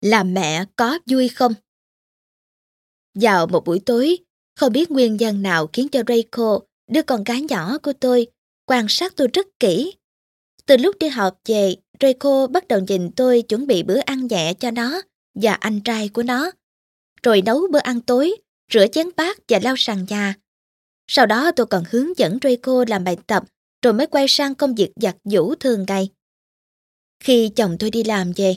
là mẹ có vui không? Vào một buổi tối, không biết nguyên nhân nào khiến cho Reiko, đứa con gái nhỏ của tôi, quan sát tôi rất kỹ. Từ lúc đi học về, Reiko bắt đầu nhìn tôi chuẩn bị bữa ăn nhẹ cho nó và anh trai của nó. Rồi nấu bữa ăn tối, rửa chén bát và lau sàn nhà. Sau đó tôi còn hướng dẫn Reiko làm bài tập rồi mới quay sang công việc giặt giũ thường ngày. Khi chồng tôi đi làm về,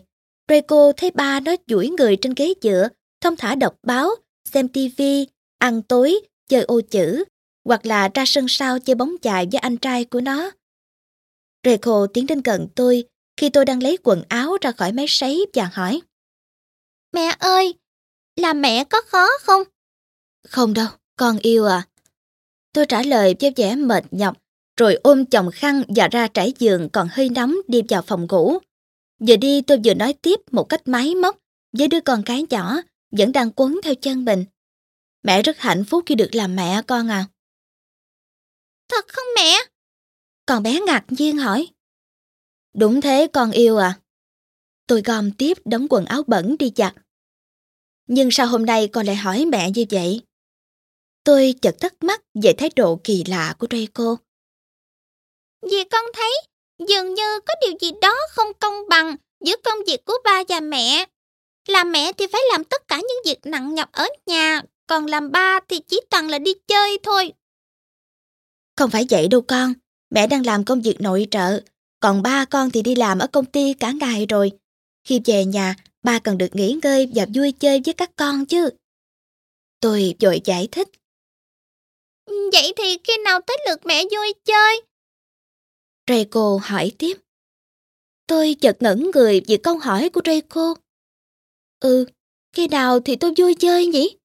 Reiko thấy ba nó duỗi người trên ghế dựa, thông thả đọc báo, xem tivi, ăn tối, chơi ô chữ, hoặc là ra sân sau chơi bóng chài với anh trai của nó. Reiko tiến đến gần tôi khi tôi đang lấy quần áo ra khỏi máy sấy và hỏi. Mẹ ơi, làm mẹ có khó không? Không đâu, con yêu à. Tôi trả lời với vẻ mệt nhọc, rồi ôm chồng khăn và ra trải giường còn hơi nóng đi vào phòng ngủ. Giờ đi tôi vừa nói tiếp một cách máy móc với đứa con cái nhỏ vẫn đang quấn theo chân mình. Mẹ rất hạnh phúc khi được làm mẹ con à. Thật không mẹ? Con bé ngạc nhiên hỏi. Đúng thế con yêu à. Tôi gom tiếp đống quần áo bẩn đi giặt. Nhưng sao hôm nay con lại hỏi mẹ như vậy? Tôi chợt thắc mắc về thái độ kỳ lạ của Draco. Vì con thấy dường như có điều gì đó không công bằng giữa công việc của ba và mẹ. Làm mẹ thì phải làm tất cả những việc nặng nhọc ở nhà, còn làm ba thì chỉ toàn là đi chơi thôi. Không phải vậy đâu con, mẹ đang làm công việc nội trợ, còn ba con thì đi làm ở công ty cả ngày rồi. Khi về nhà, ba cần được nghỉ ngơi và vui chơi với các con chứ. Tôi vội giải thích. Vậy thì khi nào tới lượt mẹ vui chơi? Draco hỏi tiếp. Tôi chợt ngẩn người vì câu hỏi của Draco. Ừ, khi nào thì tôi vui chơi nhỉ?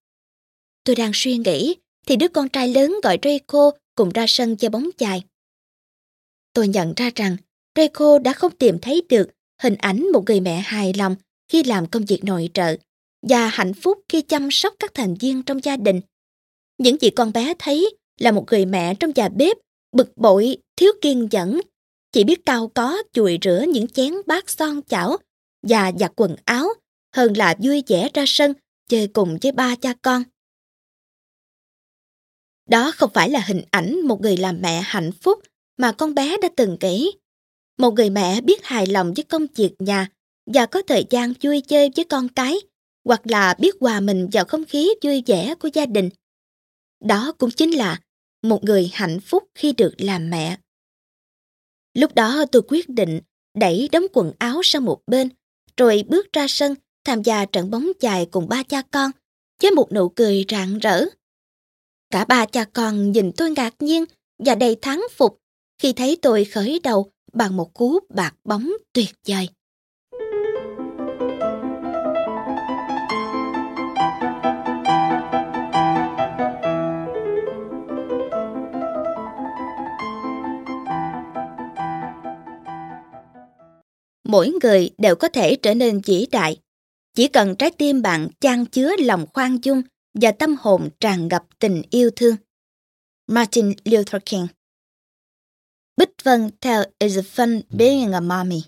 Tôi đang suy nghĩ thì đứa con trai lớn gọi Draco cùng ra sân chơi bóng chài. Tôi nhận ra rằng Draco đã không tìm thấy được hình ảnh một người mẹ hài lòng khi làm công việc nội trợ và hạnh phúc khi chăm sóc các thành viên trong gia đình. Những gì con bé thấy là một người mẹ trong nhà bếp bực bội, thiếu kiên nhẫn, chỉ biết cao có, chùi rửa những chén bát son chảo và giặt quần áo, hơn là vui vẻ ra sân, chơi cùng với ba cha con. Đó không phải là hình ảnh một người làm mẹ hạnh phúc mà con bé đã từng kể. Một người mẹ biết hài lòng với công việc nhà và có thời gian vui chơi với con cái, hoặc là biết hòa mình vào không khí vui vẻ của gia đình. Đó cũng chính là một người hạnh phúc khi được làm mẹ. Lúc đó tôi quyết định đẩy đống quần áo sang một bên, rồi bước ra sân tham gia trận bóng chài cùng ba cha con với một nụ cười rạng rỡ. Cả ba cha con nhìn tôi ngạc nhiên và đầy thắng phục khi thấy tôi khởi đầu bằng một cú bạc bóng tuyệt vời. Mỗi người đều có thể trở nên vĩ đại. Chỉ cần trái tim bạn chan chứa lòng khoan dung và tâm hồn tràn ngập tình yêu thương. Martin Luther King Bích Vân theo is a fun being a mommy.